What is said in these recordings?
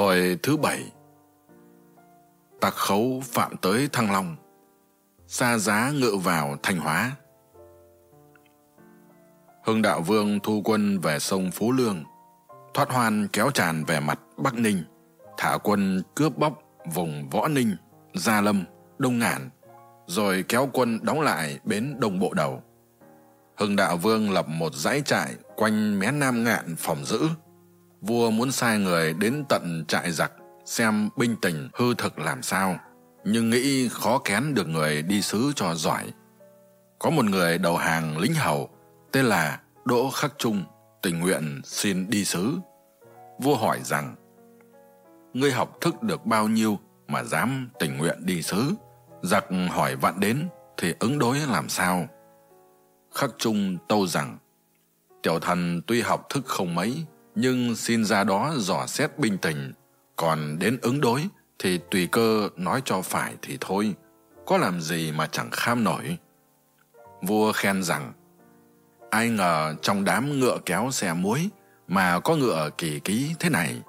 Hồi thứ bảy Tặc khấu phạm tới Thăng Long Xa giá ngự vào Thanh Hóa. Hưng Đạo Vương thu quân về sông Phú Lương Thoát hoan kéo tràn về mặt Bắc Ninh Thả quân cướp bóc vùng Võ Ninh, Gia Lâm, Đông Ngàn Rồi kéo quân đóng lại bến Đông Bộ Đầu. Hưng Đạo Vương lập một dãy trại quanh mé Nam Ngạn phòng giữ vua muốn sai người đến tận trại giặc, xem binh tình hư thực làm sao. Nhưng nghĩ khó kén được người đi sứ cho giỏi. Có một người đầu hàng lính hầu, tên là đỗ khắc trung, tình nguyện xin đi sứ vua hỏi rằng, ngươi học thức được bao nhiêu mà dám tình nguyện đi sứ giặc hỏi vạn đến, thì ứng đối làm sao? Khắc trung tâu rằng, tiểu thần tuy học thức không mấy nhưng xin ra đó dò xét bình tình còn đến ứng đối thì tùy cơ nói cho phải thì thôi. Có làm gì mà chẳng kham nổi. Vua khen rằng, ai ngờ trong đám ngựa kéo xe muối mà có ngựa kỳ ký thế này.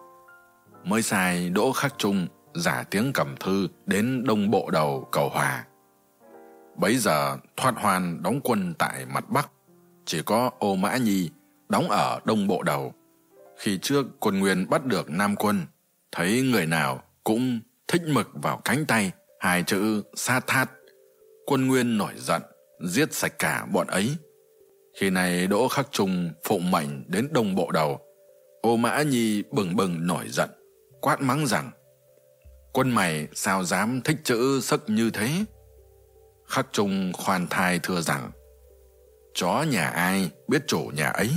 Mới sai đỗ khắc trung giả tiếng cầm thư đến đông bộ đầu cầu hòa. Bấy giờ thoát hoan đóng quân tại mặt bắc. Chỉ có ô mã nhi đóng ở đông bộ đầu khi trước quân nguyên bắt được nam quân, thấy người nào cũng thích mực vào cánh tay, hai chữ sa thát quân nguyên nổi giận, giết sạch cả bọn ấy. Khi này đỗ khắc trung phụng mệnh đến đông bộ đầu, ô mã nhi bừng bừng nổi giận, quát mắng rằng, quân mày sao dám thích chữ sức như thế? Khắc trung khoan thai thưa rằng, chó nhà ai biết chủ nhà ấy,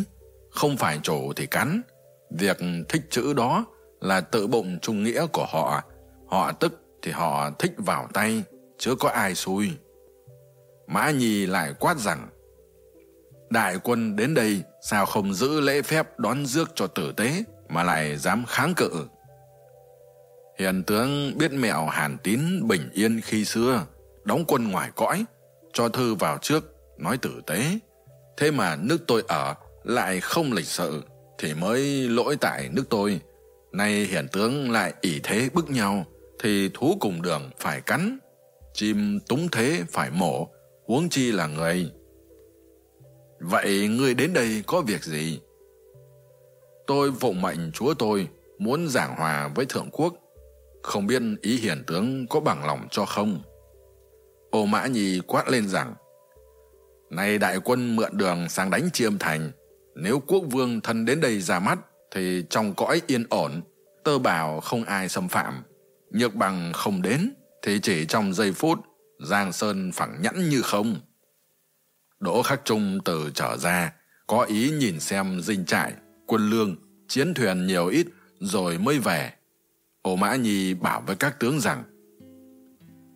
không phải chủ thì cắn việc thích chữ đó là tự bụng trung nghĩa của họ. Họ tức thì họ thích vào tay, chứ có ai xui. Mã nhi lại quát rằng, đại quân đến đây sao không giữ lễ phép đón rước cho tử tế mà lại dám kháng cự? Hiền tướng biết mẹo hàn tín bình yên khi xưa, đóng quân ngoài cõi, cho thư vào trước, nói tử tế. Thế mà nước tôi ở lại không lịch sự thì mới lỗi tại nước tôi. Nay hiển tướng lại ỷ thế bức nhau, thì thú cùng đường phải cắn, chim túng thế phải mổ, huống chi là người. Vậy ngươi đến đây có việc gì? Tôi phụng mệnh chúa tôi muốn giảng hòa với thượng quốc. Không biết ý hiển tướng có bằng lòng cho không? Ô mã nhi quát lên rằng nay đại quân mượn đường sang đánh chiêm thành nếu quốc vương thân đến đây ra mắt, thì trong cõi yên ổn, tơ bảo không ai xâm phạm. Nhược bằng không đến, thì chỉ trong giây phút, giang sơn phẳng nhẵn như không. Đỗ khắc trung từ trở ra, có ý nhìn xem dinh trại, quân lương, chiến thuyền nhiều ít, rồi mới về. Ô mã nhi bảo với các tướng rằng,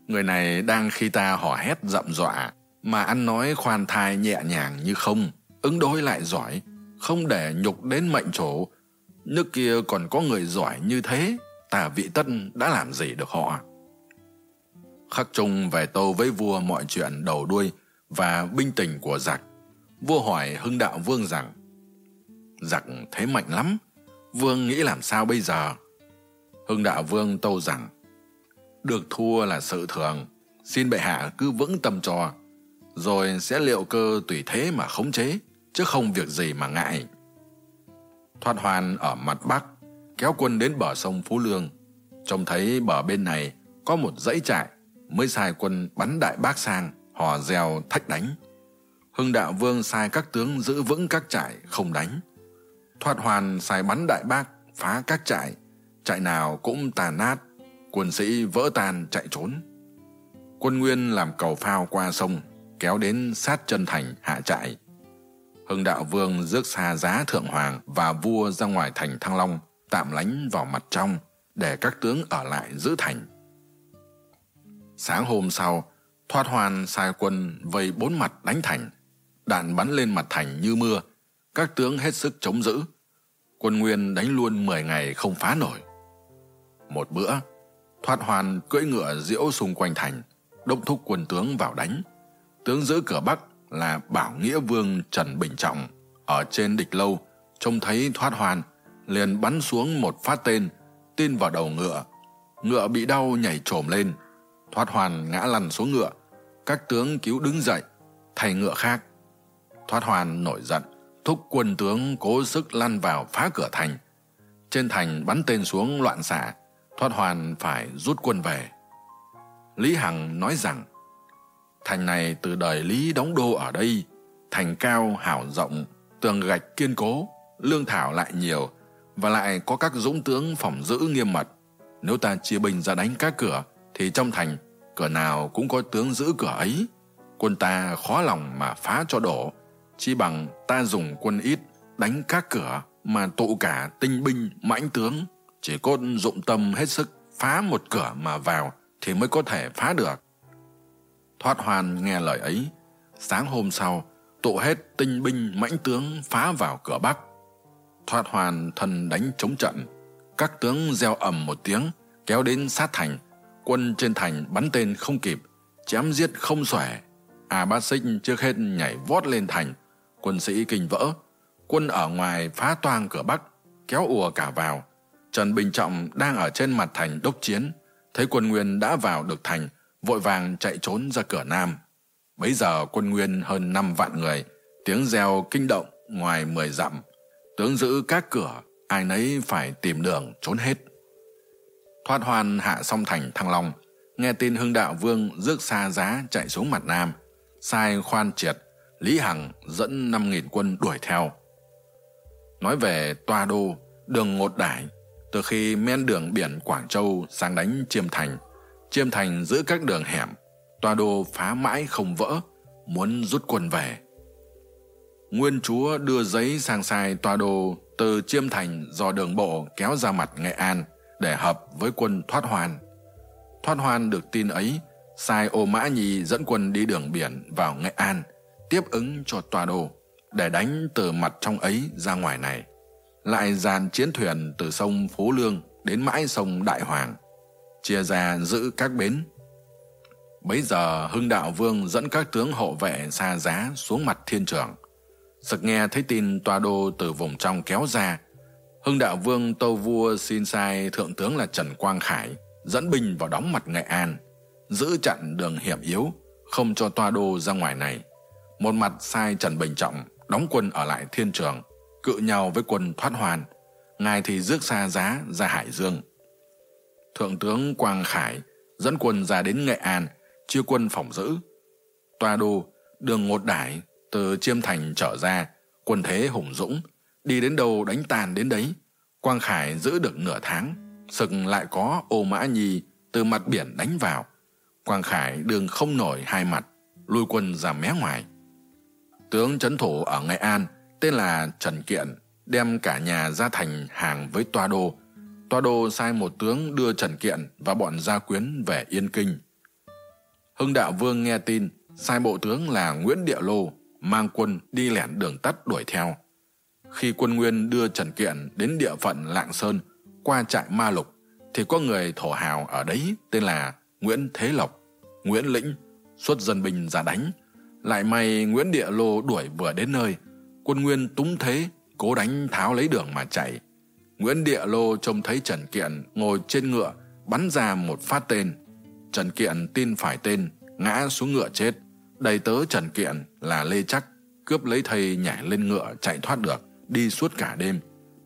người này đang khi ta hò hét rậm dọa, mà ăn nói khoan thai nhẹ nhàng như không ứng đối lại giỏi, không để nhục đến mệnh chủ nước kia còn có người giỏi như thế, tả vị tân đã làm gì được họ? Khắc trung về tâu với vua mọi chuyện đầu đuôi và binh tình của giặc. Vua hỏi hưng đạo vương rằng, giặc thế mạnh lắm, vương nghĩ làm sao bây giờ? Hưng đạo vương tâu rằng, được thua là sự thường, xin bệ hạ cứ vững tâm cho, rồi sẽ liệu cơ tùy thế mà khống chế chứ không việc gì mà ngại. Thoát hoàn ở mặt bắc, kéo quân đến bờ sông phú lương. Trông thấy bờ bên này có một dãy trại mới sai quân bắn đại bác sang, hò reo thách đánh. Hưng đạo vương sai các tướng giữ vững các trại, không đánh. Thoát hoàn sai bắn đại bác, phá các trại. Trại nào cũng tàn nát, quân sĩ vỡ tan, chạy trốn. Quân nguyên làm cầu phao qua sông, kéo đến sát chân thành hạ trại hưng đạo vương rước xa giá thượng hoàng và vua ra ngoài thành thăng long, tạm lánh vào mặt trong để các tướng ở lại giữ thành. Sáng hôm sau, thoát hoàn sai quân vây bốn mặt đánh thành, đạn bắn lên mặt thành như mưa, các tướng hết sức chống giữ. Quân nguyên đánh luôn mười ngày không phá nổi. Một bữa, thoát hoàn cưỡi ngựa diễu xung quanh thành, đốc thúc quân tướng vào đánh. Tướng giữ cửa bắc là bảo nghĩa vương trần bình trọng, ở trên địch lâu, trông thấy thoát hoàn, liền bắn xuống một phát tên, tin vào đầu ngựa. Ngựa bị đau nhảy trồm lên, thoát hoàn ngã lăn xuống ngựa. Các tướng cứu đứng dậy, thay ngựa khác. Thoát hoàn nổi giận, thúc quân tướng cố sức lăn vào phá cửa thành. Trên thành bắn tên xuống loạn xạ, thoát hoàn phải rút quân về. Lý hằng nói rằng thành này từ đời lý đóng đô ở đây, thành cao, hảo rộng, tường gạch kiên cố, lương thảo lại nhiều, và lại có các dũng tướng phòng giữ nghiêm mật. Nếu ta chia binh ra đánh các cửa, thì trong thành, cửa nào cũng có tướng giữ cửa ấy. Quân ta khó lòng mà phá cho đổ, chỉ bằng ta dùng quân ít đánh các cửa mà tụ cả tinh binh, mãnh tướng. Chỉ cốt dụng tâm hết sức phá một cửa mà vào, thì mới có thể phá được thoát hoàn nghe lời ấy, sáng hôm sau, tụ hết tinh binh mãnh tướng phá vào cửa bắc. Thoát hoàn thân đánh chống trận, các tướng gieo ầm một tiếng, kéo đến sát thành. Quân trên thành bắn tên không kịp, chém giết không xuể. A bát xích trước hết nhảy vót lên thành, quân sĩ kinh vỡ. Quân ở ngoài phá toang cửa bắc, kéo ùa cả vào. Trần bình trọng đang ở trên mặt thành đốc chiến, thấy quân nguyên đã vào được thành vội vàng chạy trốn ra cửa nam. Bấy giờ quân nguyên hơn năm vạn người, tiếng reo kinh động ngoài mười dặm. Tướng giữ các cửa, ai nấy phải tìm đường trốn hết. Thoát hoan hạ xong thành thăng long, nghe tin hưng đạo vương rước xa giá chạy xuống mặt nam. Sai khoan triệt, lý hằng dẫn năm nghìn quân đuổi theo. Nói về toa đô, đường ngột đải, từ khi men đường biển quảng châu sang đánh chiêm thành chiêm thành giữ các đường hẻm tòa đô phá mãi không vỡ, muốn rút quân về. Nguyên chúa đưa giấy sang sai tòa đô từ chiêm thành do đường bộ kéo ra mặt nghệ an để hợp với quân thoát hoan. Thoát hoan được tin ấy, sai ô mã nhi dẫn quân đi đường biển vào nghệ an, tiếp ứng cho tòa đô để đánh từ mặt trong ấy ra ngoài này, lại dàn chiến thuyền từ sông phú lương đến mãi sông đại hoàng chia ra giữ các bến. Bấy giờ hưng đạo vương dẫn các tướng hộ vệ xa giá xuống mặt thiên trường. Sực nghe thấy tin toa đô từ vùng trong kéo ra, hưng đạo vương tâu vua xin sai thượng tướng là trần quang khải dẫn binh vào đóng mặt nghệ an, giữ chặn đường hiểm yếu, không cho toa đô ra ngoài này. Một mặt sai trần bình trọng đóng quân ở lại thiên trường, cự nhau với quân thoát hoàn ngài thì rước xa giá ra hải dương thượng tướng quang khải dẫn quân ra đến nghệ an, chia quân phòng giữ. Toa đô, đường ngột đải từ chiêm thành trở ra, quân thế hùng dũng, đi đến đâu đánh tàn đến đấy. Quang khải giữ được nửa tháng, sực lại có ô mã nhi từ mặt biển đánh vào. Quang khải đường không nổi hai mặt lui quân ra mé ngoài. Tướng trấn thủ ở nghệ an, tên là trần kiện, đem cả nhà ra thành hàng với toa đô toa đô sai một tướng đưa trần kiện và bọn gia quyến về yên kinh. Hưng đạo vương nghe tin, sai bộ tướng là nguyễn địa lô mang quân đi lẻn đường tắt đuổi theo. Khi quân nguyên đưa trần kiện đến địa phận lạng sơn, qua trại ma lục, thì có người thổ hào ở đấy tên là nguyễn thế lộc, nguyễn lĩnh xuất dân binh ra đánh. Lại may nguyễn địa lô đuổi vừa đến nơi, quân nguyên túng thế, cố đánh tháo lấy đường mà chạy nguyễn địa lô trông thấy trần kiện ngồi trên ngựa, bắn ra một phát tên. Trần kiện tin phải tên, ngã xuống ngựa chết. Đầy tớ trần kiện là lê chắc, cướp lấy thầy nhảy lên ngựa chạy thoát được, đi suốt cả đêm.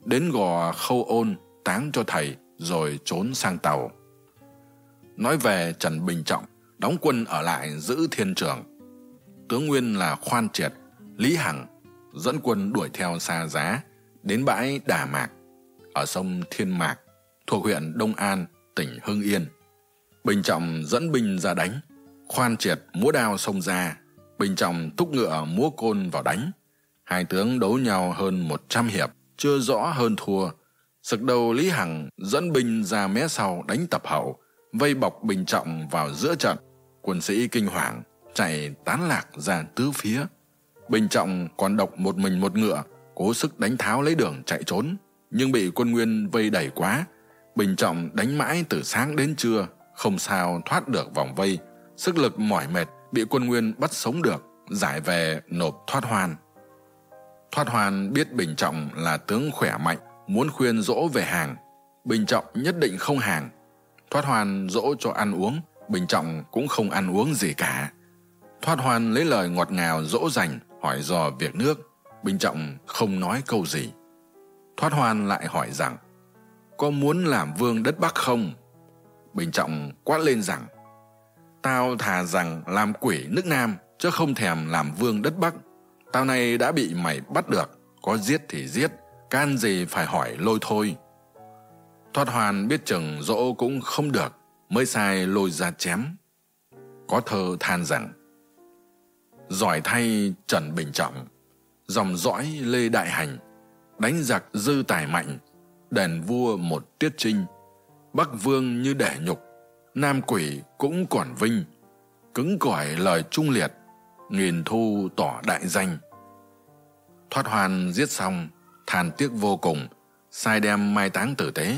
Đến gò khâu ôn, táng cho thầy, rồi trốn sang tàu. Nói về trần bình trọng, đóng quân ở lại giữ thiên trường. Tướng nguyên là khoan triệt, lý hằng dẫn quân đuổi theo xa giá, đến bãi đà mạc ở sông thiên mạc, thuộc huyện đông an, tỉnh hưng yên. Bình trọng dẫn binh ra đánh, khoan triệt múa đao xông ra. Bình trọng thúc ngựa múa côn vào đánh. Hai tướng đấu nhau hơn một trăm hiệp, chưa rõ hơn thua. Sực đầu lý hằng dẫn binh ra mé sau đánh tập hậu, vây bọc bình trọng vào giữa trận. Quân sĩ kinh hoàng chạy tán lạc ra tứ phía. Bình trọng còn độc một mình một ngựa, cố sức đánh tháo lấy đường chạy trốn nhưng bị quân nguyên vây đẩy quá. Bình trọng đánh mãi từ sáng đến trưa, không sao thoát được vòng vây. Sức lực mỏi mệt, bị quân nguyên bắt sống được, giải về nộp thoát hoan. Thoát hoan biết bình trọng là tướng khỏe mạnh, muốn khuyên dỗ về hàng. Bình trọng nhất định không hàng. Thoát hoan dỗ cho ăn uống, bình trọng cũng không ăn uống gì cả. Thoát hoan lấy lời ngọt ngào dỗ dành, hỏi dò việc nước. Bình trọng không nói câu gì thoát hoan lại hỏi rằng, có muốn làm vương đất bắc không? Bình trọng quát lên rằng, tao thà rằng làm quỷ nước nam, chứ không thèm làm vương đất bắc. Tao này đã bị mày bắt được, có giết thì giết, can gì phải hỏi lôi thôi. Thoát hoàn biết chừng dỗ cũng không được, mới sai lôi ra chém. Có thơ than rằng, giỏi thay trần bình trọng, dòng dõi lê đại hành đánh giặc dư tài mạnh, đền vua một tiết trinh. Bắc vương như đẻ nhục, nam quỷ cũng còn vinh, cứng cỏi lời trung liệt, nghìn thu tỏ đại danh. Thoát hoàn giết xong than tiếc vô cùng, sai đem mai táng tử tế.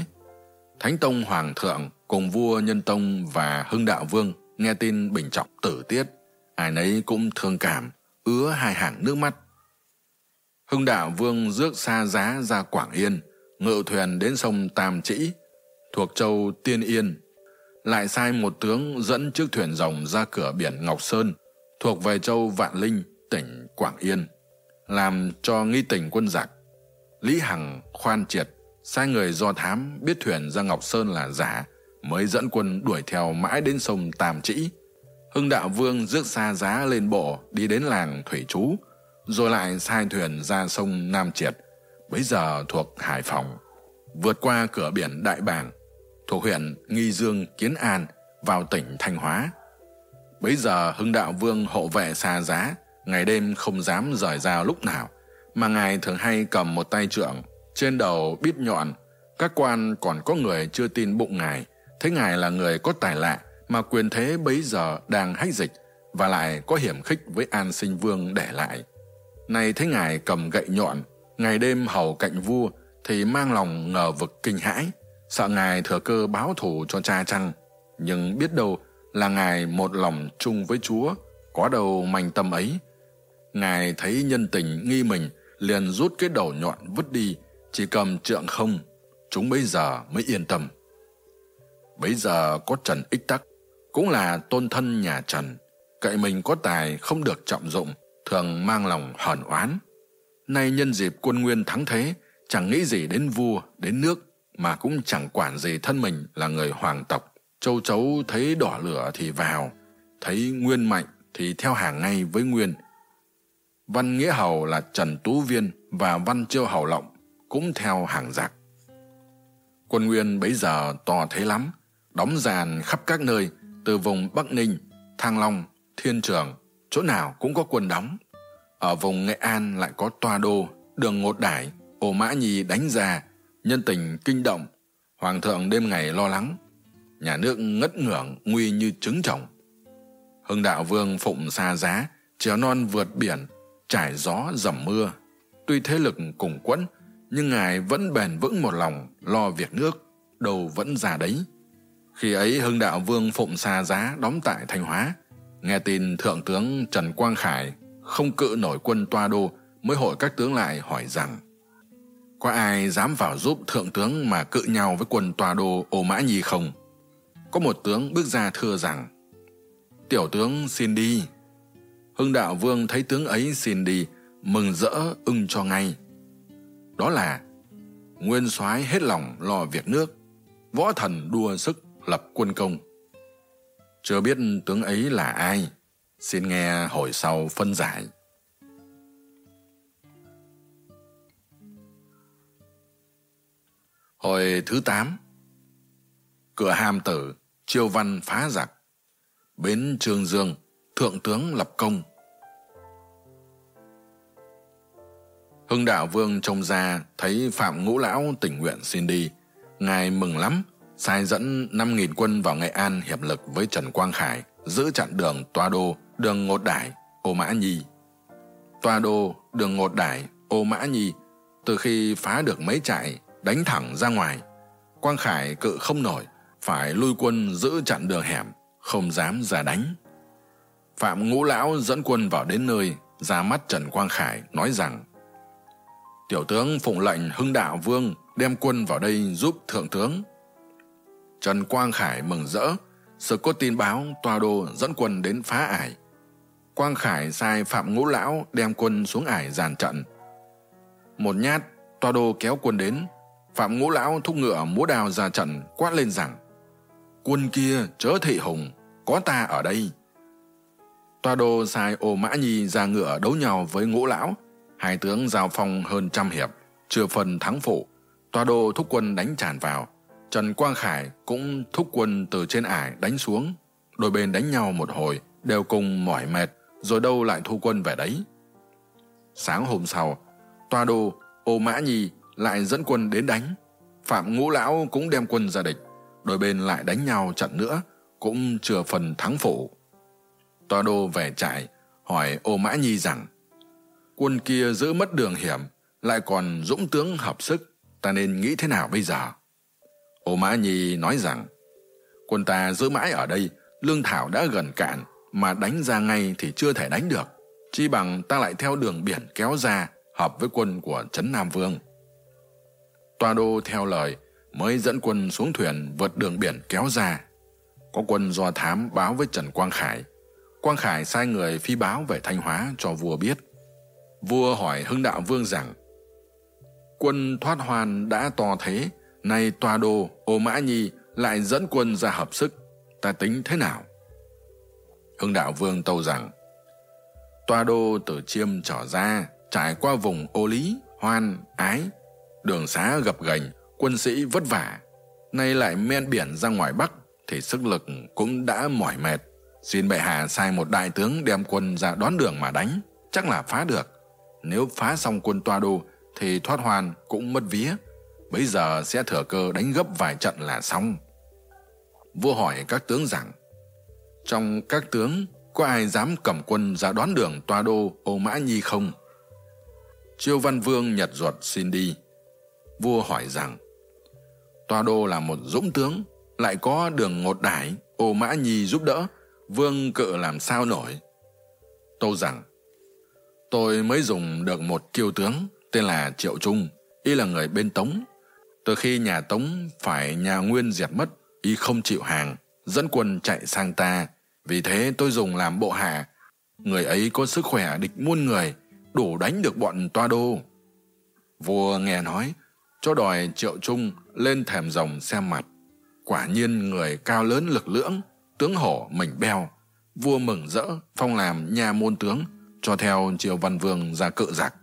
Thánh tông hoàng thượng cùng vua nhân tông và hưng đạo vương nghe tin bình trọng tử tiết, ai nấy cũng thương cảm, ứa hai hàng nước mắt hưng đạo vương rước xa giá ra quảng yên, ngự thuyền đến sông tam trĩ thuộc châu tiên yên. Lại sai một tướng dẫn chiếc thuyền rồng ra cửa biển ngọc sơn, thuộc về châu vạn linh, tỉnh quảng yên, làm cho nghi tình quân giặc. Lý hằng khoan triệt, sai người do thám biết thuyền ra ngọc sơn là giả, mới dẫn quân đuổi theo mãi đến sông tam trĩ hưng đạo vương rước xa giá lên bộ, đi đến làng thủy chú rồi lại sai thuyền ra sông nam triệt, bấy giờ thuộc hải phòng, vượt qua cửa biển đại bàng, thuộc huyện nghi dương, kiến an vào tỉnh thanh hóa. Bấy giờ hưng đạo vương hộ vệ xa giá, ngày đêm không dám rời ra lúc nào, mà ngài thường hay cầm một tay trượng trên đầu bít nhọn. Các quan còn có người chưa tin bụng ngài, thấy ngài là người có tài lạ mà quyền thế bấy giờ đang hách dịch và lại có hiểm khích với an sinh vương để lại nay thấy ngài cầm gậy nhọn, ngày đêm hầu cạnh vua thì mang lòng ngờ vực kinh hãi. Sợ ngài thừa cơ báo thù cho cha chăng? Nhưng biết đâu là ngài một lòng chung với chúa, có đâu manh tâm ấy. Ngài thấy nhân tình nghi mình, liền rút cái đầu nhọn vứt đi, chỉ cầm trượng không. Chúng bây giờ mới yên tâm. Bây giờ có trần ích tắc, cũng là tôn thân nhà trần. Cậy mình có tài không được trọng dụng thường mang lòng hờn oán. Nay nhân dịp quân nguyên thắng thế, chẳng nghĩ gì đến vua, đến nước, mà cũng chẳng quản gì thân mình là người hoàng tộc. Châu chấu thấy đỏ lửa thì vào, thấy nguyên mạnh thì theo hàng ngay với nguyên. Văn nghĩa hầu là trần tú viên và văn chiêu hầu lộng cũng theo hàng giặc. Quân nguyên bấy giờ to thế lắm, đóng dàn khắp các nơi, từ vùng bắc ninh, thăng long, thiên trường chỗ nào cũng có quân đóng. Ở vùng nghệ an lại có toa đô, đường ngột đải ổ mã nhi đánh ra, nhân tình kinh động. Hoàng thượng đêm ngày lo lắng. Nhà nước ngất ngưởng nguy như trứng trồng hưng đạo vương phụng xa giá chéo non vượt biển, trải gió dầm mưa. Tuy thế lực cùng quẫn, nhưng ngài vẫn bền vững một lòng, lo việc nước đầu vẫn già đấy. Khi ấy hưng đạo vương phụng xa giá, đóng tại thanh hóa nghe tin thượng tướng trần quang khải không cự nổi quân toa đô mới hội các tướng lại hỏi rằng, có ai dám vào giúp thượng tướng mà cự nhau với quân toa đô ô mã nhi không? Có một tướng bước ra thưa rằng, tiểu tướng xin đi. Hưng đạo vương thấy tướng ấy xin đi, mừng rỡ, ưng cho ngay. Đó là, nguyên soái hết lòng lo việc nước, võ thần đua sức lập quân công chưa biết tướng ấy là ai. Xin nghe hồi sau phân giải. Hồi thứ tám, cửa hàm tử chiêu văn phá giặc. Bến trương dương, thượng tướng lập công. Hưng đạo vương trông ra, thấy phạm ngũ lão tình nguyện xin đi. Ngài mừng lắm sai dẫn năm nghìn quân vào nghệ an hiệp lực với trần quang khải, giữ chặn đường toa đô, đường ngột đải, ô mã nhi. Toa đô, đường ngột đải, ô mã nhi, từ khi phá được mấy trại, đánh thẳng ra ngoài. Quang khải cự không nổi, phải lui quân giữ chặn đường hẻm, không dám ra đánh. Phạm ngũ lão dẫn quân vào đến nơi, ra mắt trần quang khải, nói rằng, tiểu tướng phụng lệnh hưng đạo vương đem quân vào đây giúp thượng tướng trần quang khải mừng rỡ. Sự có tin báo tòa đô dẫn quân đến phá ải. Quang khải sai phạm ngũ lão đem quân xuống ải giàn trận. Một nhát, tòa đô kéo quân đến. Phạm ngũ lão thúc ngựa múa đào ra trận, quát lên rằng, quân kia chớ thị hùng, có ta ở đây. Toa đô sai ô mã nhi ra ngựa đấu nhau với ngũ lão. Hai tướng giao phong hơn trăm hiệp, chưa phần thắng phụ. Toa đô thúc quân đánh tràn vào trần quang khải cũng thúc quân từ trên ải đánh xuống. Đôi bên đánh nhau một hồi, đều cùng mỏi mệt, rồi đâu lại thu quân về đấy. Sáng hôm sau toa đô ô mã nhi lại dẫn quân đến đánh. Phạm ngũ lão cũng đem quân ra địch. Đôi bên lại đánh nhau trận nữa, cũng chưa phần thắng phụ. Toa đô về trại, hỏi ô mã nhi rằng, quân kia giữ mất đường hiểm, lại còn dũng tướng hợp sức, ta nên nghĩ thế nào bây giờ? Ô mã nhi nói rằng, quân ta giữ mãi ở đây, lương thảo đã gần cạn, mà đánh ra ngay thì chưa thể đánh được. Chi bằng ta lại theo đường biển kéo ra, hợp với quân của trấn nam vương. Toa đô theo lời, mới dẫn quân xuống thuyền vượt đường biển kéo ra. Có quân do thám báo với trần quang khải. Quang khải sai người phi báo về thanh hóa cho vua biết. Vua hỏi hưng đạo vương rằng, quân thoát hoan đã to thế nay tòa đồ, ô mã nhi, lại dẫn quân ra hợp sức. Ta tính thế nào? Hưng đạo vương tâu rằng, tòa đô từ chiêm trở ra, trải qua vùng ô lý, hoan, ái. Đường xá gập ghềnh, quân sĩ vất vả. Nay lại men biển ra ngoài bắc, thì sức lực cũng đã mỏi mệt. Xin bệ hạ sai một đại tướng đem quân ra đón đường mà đánh, chắc là phá được. Nếu phá xong quân toa đô thì thoát hoàn cũng mất vía bây giờ sẽ thừa cơ đánh gấp vài trận là xong. Vua hỏi các tướng rằng, trong các tướng, có ai dám cầm quân ra đón đường toa đô ô mã nhi không? Chiêu văn vương nhật ruột xin đi. Vua hỏi rằng toa đô là một dũng tướng, lại có đường ngột đải ô mã nhi giúp đỡ, vương cự làm sao nổi? Tâu rằng, tôi mới dùng được một kiêu tướng, tên là triệu trung, y là người bên tống từ khi nhà tống phải nhà nguyên diệt mất, y không chịu hàng, dẫn quân chạy sang ta. Vì thế tôi dùng làm bộ hạ. Người ấy có sức khỏe địch muôn người, đủ đánh được bọn toa đô. Vua nghe nói, cho đòi triệu trung lên thèm rồng xem mặt. Quả nhiên người cao lớn lực lưỡng, tướng hổ mình beo. Vua mừng rỡ, phong làm nhà môn tướng, cho theo triều văn vương ra cự giặc.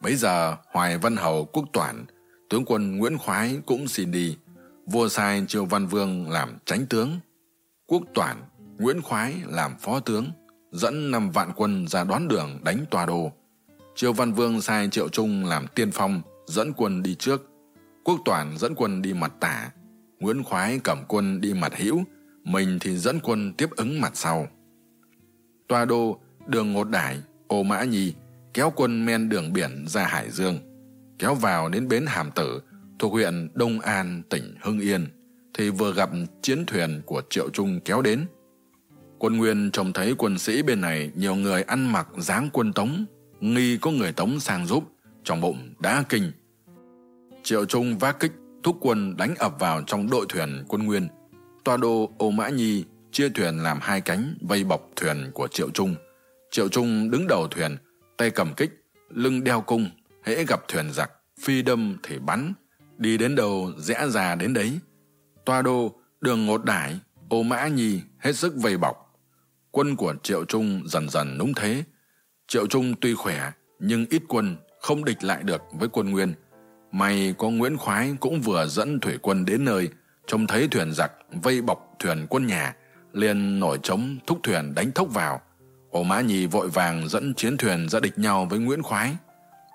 Bấy giờ hoài văn hầu quốc toản tướng quân nguyễn khoái cũng xin đi. Vua sai triều văn vương làm tránh tướng, quốc toản nguyễn khoái làm phó tướng, dẫn năm vạn quân ra đón đường đánh tòa đô triều văn vương sai triệu trung làm tiên phong, dẫn quân đi trước. Quốc toản dẫn quân đi mặt tả, nguyễn khoái cầm quân đi mặt hữu, mình thì dẫn quân tiếp ứng mặt sau. Tòa đô đường ngột đải, ô mã nhi, kéo quân men đường biển ra hải dương kéo vào đến bến hàm tử thuộc huyện đông an, tỉnh hưng yên, thì vừa gặp chiến thuyền của triệu trung kéo đến. Quân nguyên trông thấy quân sĩ bên này nhiều người ăn mặc dáng quân tống, nghi có người tống sang giúp, trong bụng đã kinh. Triệu trung vác kích, thúc quân đánh ập vào trong đội thuyền quân nguyên. Toa đô ô mã nhi chia thuyền làm hai cánh vây bọc thuyền của triệu trung. Triệu trung đứng đầu thuyền, tay cầm kích, lưng đeo cung hễ gặp thuyền giặc, phi đâm thì bắn. Đi đến đâu, rẽ ra đến đấy. Toa đô, đường ngột đải, ô mã nhi, hết sức vây bọc. Quân của triệu trung dần dần núng thế. Triệu trung tuy khỏe, nhưng ít quân, không địch lại được với quân nguyên. May có nguyễn khoái cũng vừa dẫn thủy quân đến nơi, trông thấy thuyền giặc vây bọc thuyền quân nhà, liền nổi trống thúc thuyền đánh thốc vào. Ổ mã nhì vội vàng dẫn chiến thuyền ra địch nhau với nguyễn khoái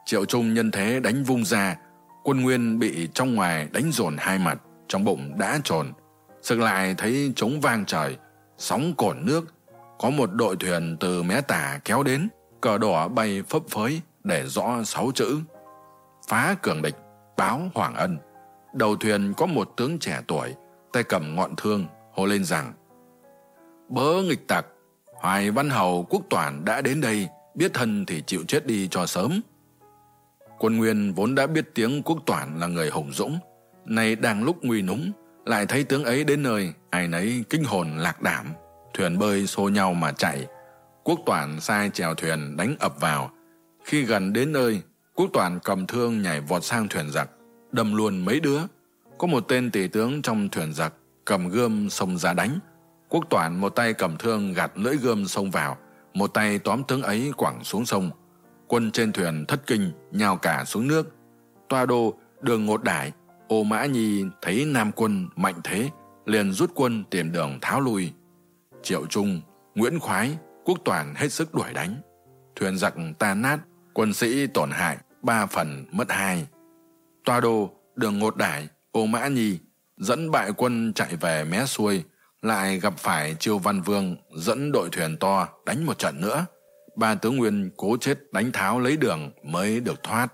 triệu trung nhân thế đánh vung ra, quân nguyên bị trong ngoài đánh dồn hai mặt, trong bụng đã trồn. Sực lại thấy trống vang trời, sóng cồn nước, có một đội thuyền từ mé tả kéo đến, cờ đỏ bay phấp phới để rõ sáu chữ. Phá cường địch, báo hoàng ân. Đầu thuyền có một tướng trẻ tuổi, tay cầm ngọn thương, hô lên rằng, bớ nghịch tặc, hoài văn hầu quốc toản đã đến đây, biết thân thì chịu chết đi cho sớm quân nguyên vốn đã biết tiếng quốc toản là người hùng dũng. Nay đang lúc nguy núng, lại thấy tướng ấy đến nơi, ai nấy kinh hồn lạc đảm. Thuyền bơi xô nhau mà chạy. Quốc toản sai chèo thuyền đánh ập vào. Khi gần đến nơi, quốc toản cầm thương nhảy vọt sang thuyền giặc, đâm luôn mấy đứa. Có một tên tỷ tướng trong thuyền giặc cầm gươm xông ra đánh. Quốc toản một tay cầm thương gạt lưỡi gươm xông vào, một tay tóm tướng ấy quẳng xuống sông quân trên thuyền thất kinh, nhào cả xuống nước. Toa đô, đường ngột đải, ô mã nhi thấy nam quân mạnh thế, liền rút quân tìm đường tháo lui. Triệu trung, nguyễn khoái, quốc toàn hết sức đuổi đánh. Thuyền giặc tan nát, quân sĩ tổn hại, ba phần mất hai. Toa đô, đường ngột đải, ô mã nhi dẫn bại quân chạy về mé xuôi, lại gặp phải triều văn vương dẫn đội thuyền to đánh một trận nữa ba tướng nguyên cố chết đánh tháo lấy đường mới được thoát.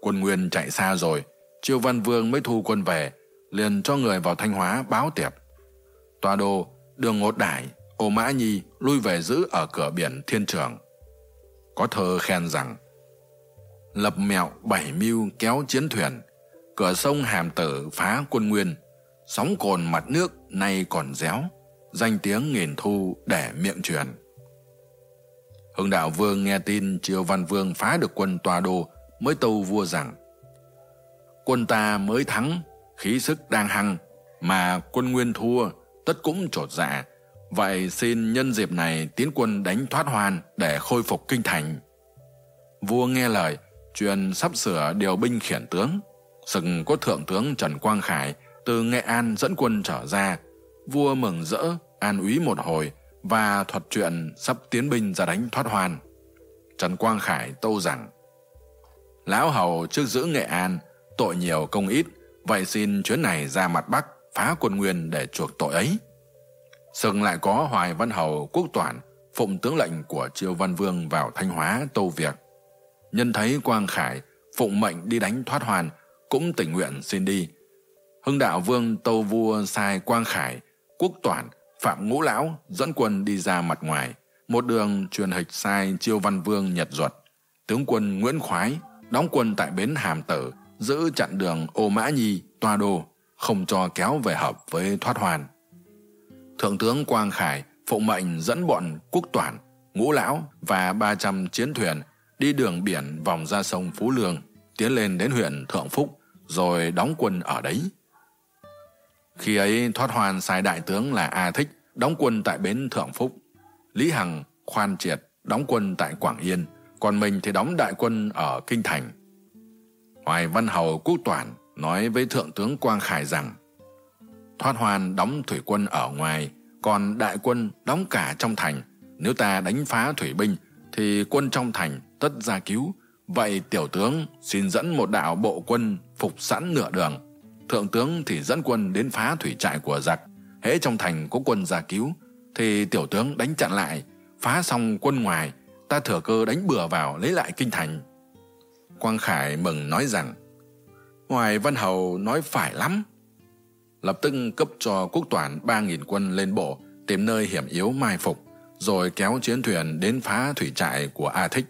Quân nguyên chạy xa rồi, Triều văn vương mới thu quân về, liền cho người vào thanh hóa báo tiệp. Tòa đô đường ngột đải, ô mã nhi lui về giữ ở cửa biển thiên trường. Có thơ khen rằng, lập mẹo bảy mưu kéo chiến thuyền, cửa sông hàm tử phá quân nguyên, sóng cồn mặt nước nay còn réo, danh tiếng nghìn thu để miệng truyền hưng đạo vương nghe tin triều văn vương phá được quân tòa đô, mới tâu vua rằng, quân ta mới thắng, khí sức đang hăng, mà quân nguyên thua, tất cũng trột dạ. Vậy xin nhân dịp này tiến quân đánh thoát hoàn để khôi phục kinh thành. Vua nghe lời, truyền sắp sửa điều binh khiển tướng. Sừng có thượng tướng trần quang khải từ nghệ an dẫn quân trở ra. Vua mừng rỡ, an úy một hồi và thuật chuyện sắp tiến binh ra đánh thoát hoàn trần quang khải tâu rằng, lão hầu trước giữ nghệ an, tội nhiều công ít, vậy xin chuyến này ra mặt bắc phá quân nguyên để chuộc tội ấy. Sừng lại có hoài văn hầu, quốc toản, phụng tướng lệnh của triều văn vương vào thanh hóa tâu việc. Nhân thấy quang khải phụng mệnh đi đánh thoát hoàn cũng tình nguyện xin đi. Hưng đạo vương tâu vua sai quang khải, quốc toản phạm ngũ lão dẫn quân đi ra mặt ngoài. Một đường truyền hịch sai chiêu văn vương nhật duật. Tướng quân nguyễn khoái đóng quân tại bến hàm tử, giữ chặn đường ô mã nhi, toa đô, không cho kéo về hợp với thoát hoàn thượng tướng quang khải phụng mệnh dẫn bọn quốc toản, ngũ lão và ba trăm chiến thuyền đi đường biển vòng ra sông phú lương, tiến lên đến huyện thượng phúc, rồi đóng quân ở đấy. Khi ấy thoát hoàn sai đại tướng là a thích đóng quân tại bến thượng phúc. Lý hằng khoan triệt đóng quân tại quảng yên, còn mình thì đóng đại quân ở kinh thành. Hoài văn hầu quốc toản nói với thượng tướng quang khải rằng, thoát hoàn đóng thủy quân ở ngoài, còn đại quân đóng cả trong thành. Nếu ta đánh phá thủy binh, thì quân trong thành tất ra cứu. Vậy tiểu tướng xin dẫn một đạo bộ quân phục sẵn nửa đường. Thượng tướng thì dẫn quân đến phá thủy trại của giặc hễ trong thành có quân ra cứu, thì tiểu tướng đánh chặn lại, phá xong quân ngoài, ta thừa cơ đánh bừa vào lấy lại kinh thành. Quang khải mừng nói rằng hoài văn hầu nói phải lắm. Lập tức cấp cho quốc toản ba nghìn quân lên bộ, tìm nơi hiểm yếu mai phục, rồi kéo chiến thuyền đến phá thủy trại của a thích.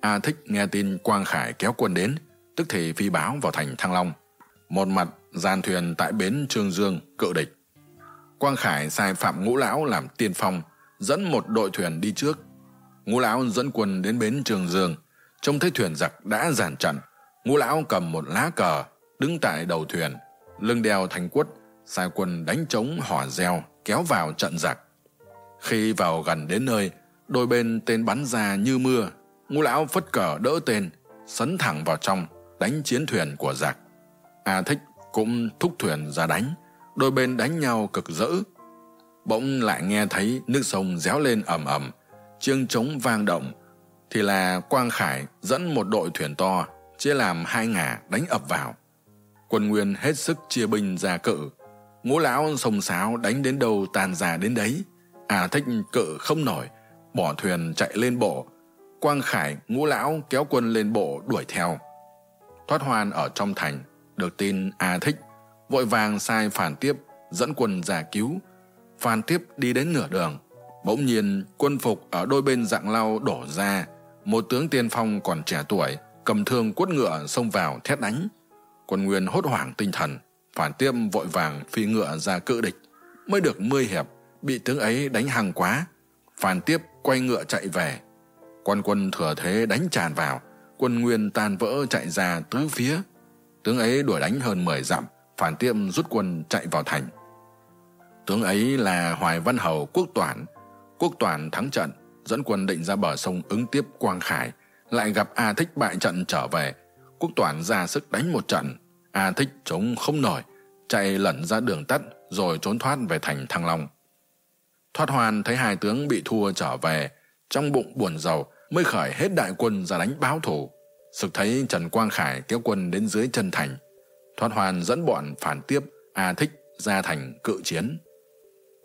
A thích nghe tin quang khải kéo quân đến, tức thì phi báo vào thành thăng long. Một mặt gian thuyền tại bến trương dương cự địch quang khải sai phạm ngũ lão làm tiên phong, dẫn một đội thuyền đi trước. Ngũ lão dẫn quân đến bến trường dương. Trông thấy thuyền giặc đã giàn trận, ngũ lão cầm một lá cờ, đứng tại đầu thuyền, lưng đeo thanh quất, sai quân đánh trống hỏa reo, kéo vào trận giặc. Khi vào gần đến nơi, đôi bên tên bắn ra như mưa. Ngũ lão phất cờ đỡ tên, sấn thẳng vào trong, đánh chiến thuyền của giặc. A thích cũng thúc thuyền ra đánh đôi bên đánh nhau cực dữ bỗng lại nghe thấy nước sông réo lên ầm ầm, chiêng trống vang động. Thì là quang khải dẫn một đội thuyền to, chia làm hai ngả đánh ập vào. Quân nguyên hết sức chia binh ra cự. Ngũ lão sông sáo đánh đến đâu tàn già đến đấy. À thích cự không nổi, bỏ thuyền chạy lên bộ. Quang khải, ngũ lão kéo quân lên bộ đuổi theo. Thoát hoan ở trong thành, được tin a thích vội vàng sai phản tiếp dẫn quân giả cứu. Phản tiếp đi đến nửa đường. Bỗng nhiên, quân phục ở đôi bên dạng lao đổ ra. Một tướng tiên phong còn trẻ tuổi, cầm thương quất ngựa xông vào thét đánh. Quân nguyên hốt hoảng tinh thần. Phản tiếp vội vàng phi ngựa ra cự địch. Mới được mươi hiệp, bị tướng ấy đánh hăng quá. Phản tiếp quay ngựa chạy về. Quan quân thừa thế đánh tràn vào. Quân nguyên tan vỡ chạy ra tứ phía. Tướng ấy đuổi đánh hơn mười dặm phản tiêm rút quân chạy vào thành. Tướng ấy là hoài văn hầu quốc toản. Quốc toản thắng trận, dẫn quân định ra bờ sông ứng tiếp quang khải, lại gặp a thích bại trận trở về. Quốc toản ra sức đánh một trận, a thích chống không nổi, chạy lẩn ra đường tắt rồi trốn thoát về thành thăng long. Thoát hoàn thấy hai tướng bị thua trở về, trong bụng buồn rầu, mới khởi hết đại quân ra đánh báo thủ sực thấy trần quang khải kéo quân đến dưới chân thành thoát hoàn dẫn bọn phản tiếp a thích ra thành cự chiến.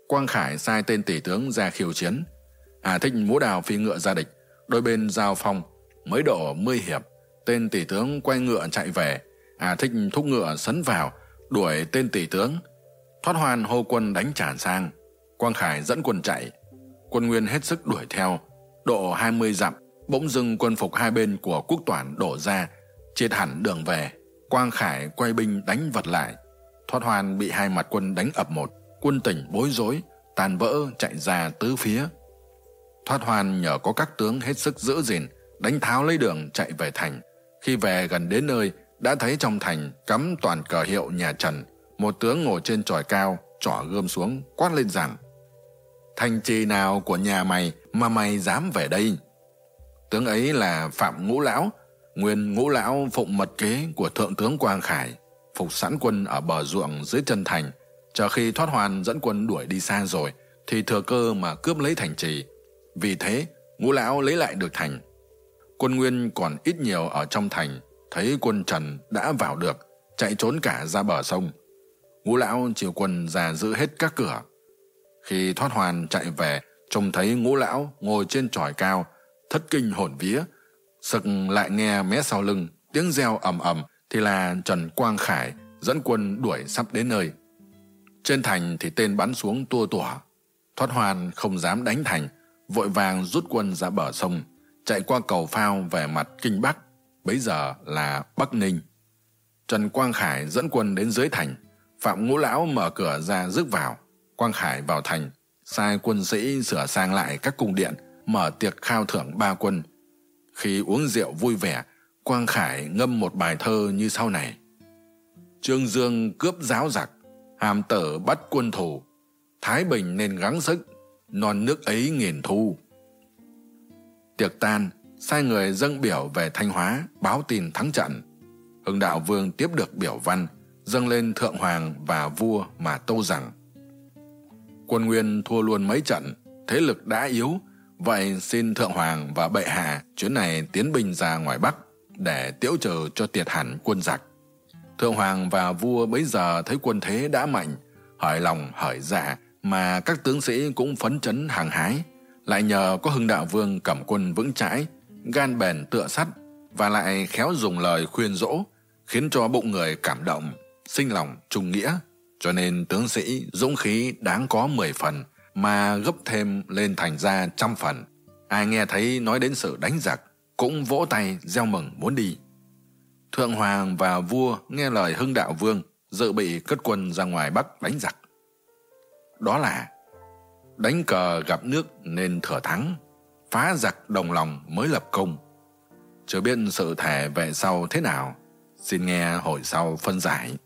Quang khải sai tên tỷ tướng ra khiêu chiến. A thích múa đào phi ngựa ra địch, đôi bên giao phong mới độ mươi hiệp. Tên tỷ tướng quay ngựa chạy về. A thích thúc ngựa sấn vào, đuổi tên tỷ tướng. Thoát hoàn hô quân đánh tràn sang. Quang khải dẫn quân chạy. Quân nguyên hết sức đuổi theo, độ hai mươi dặm, bỗng dưng quân phục hai bên của quốc toản đổ ra triệt hẳn đường về quang khải quay binh đánh vật lại. Thoát Hoan bị hai mặt quân đánh ập một, quân tỉnh bối rối, tàn vỡ chạy ra tứ phía. Thoát Hoan nhờ có các tướng hết sức giữ gìn, đánh tháo lấy đường chạy về thành. Khi về gần đến nơi, đã thấy trong thành cắm toàn cờ hiệu nhà trần. Một tướng ngồi trên tròi cao, trỏ gươm xuống, quát lên rằng, thành trì nào của nhà mày mà mày dám về đây? Tướng ấy là phạm ngũ lão nguyên ngũ lão phụng mật kế của thượng tướng quang khải, phục sẵn quân ở bờ ruộng dưới chân thành. Chờ khi thoát hoàn, dẫn quân đuổi đi xa rồi, thì thừa cơ mà cướp lấy thành trì. Vì thế, ngũ lão lấy lại được thành. Quân nguyên còn ít nhiều ở trong thành, thấy quân trần đã vào được, chạy trốn cả ra bờ sông. Ngũ lão chiều quân ra giữ hết các cửa. Khi thoát hoàn, chạy về, trông thấy ngũ lão ngồi trên tròi cao, thất kinh hồn vía sực lại nghe mé sau lưng, tiếng reo ầm ầm, thì là trần quang khải dẫn quân đuổi sắp đến nơi. Trên thành thì tên bắn xuống tua tủa. Thoát hoàn không dám đánh thành, vội vàng rút quân ra bờ sông, chạy qua cầu phao về mặt kinh bắc, bấy giờ là bắc ninh. Trần quang khải dẫn quân đến dưới thành, phạm ngũ lão mở cửa ra rước vào. Quang khải vào thành, sai quân sĩ sửa sang lại các cung điện, mở tiệc khao thưởng ba quân khi uống rượu vui vẻ, quang khải ngâm một bài thơ như sau này. Trương dương cướp giáo giặc, hàm tử bắt quân thù. Thái bình nên gắng sức, non nước ấy nghìn thu. Tiệc tan, sai người dâng biểu về thanh hóa báo tin thắng trận. Hưng đạo vương tiếp được biểu văn, dâng lên thượng hoàng và vua mà tâu rằng, quân nguyên thua luôn mấy trận, thế lực đã yếu vậy xin thượng hoàng và bệ hạ chuyến này tiến binh ra ngoài bắc để tiễu trừ cho tiệt hẳn quân giặc. Thượng hoàng và vua bấy giờ thấy quân thế đã mạnh hỏi lòng hỏi dạ mà các tướng sĩ cũng phấn chấn hàng hái. Lại nhờ có hưng đạo vương cầm quân vững chãi, gan bền tựa sắt và lại khéo dùng lời khuyên dỗ khiến cho bụng người cảm động, sinh lòng trung nghĩa. Cho nên tướng sĩ dũng khí đáng có mười phần mà gấp thêm lên thành ra trăm phần. Ai nghe thấy nói đến sự đánh giặc, cũng vỗ tay gieo mừng muốn đi. Thượng hoàng và vua nghe lời hưng đạo vương, dự bị cất quân ra ngoài bắc đánh giặc. Đó là, đánh cờ gặp nước nên thừa thắng, phá giặc đồng lòng mới lập công. Chưa biết sự thể về sau thế nào, xin nghe hồi sau phân giải.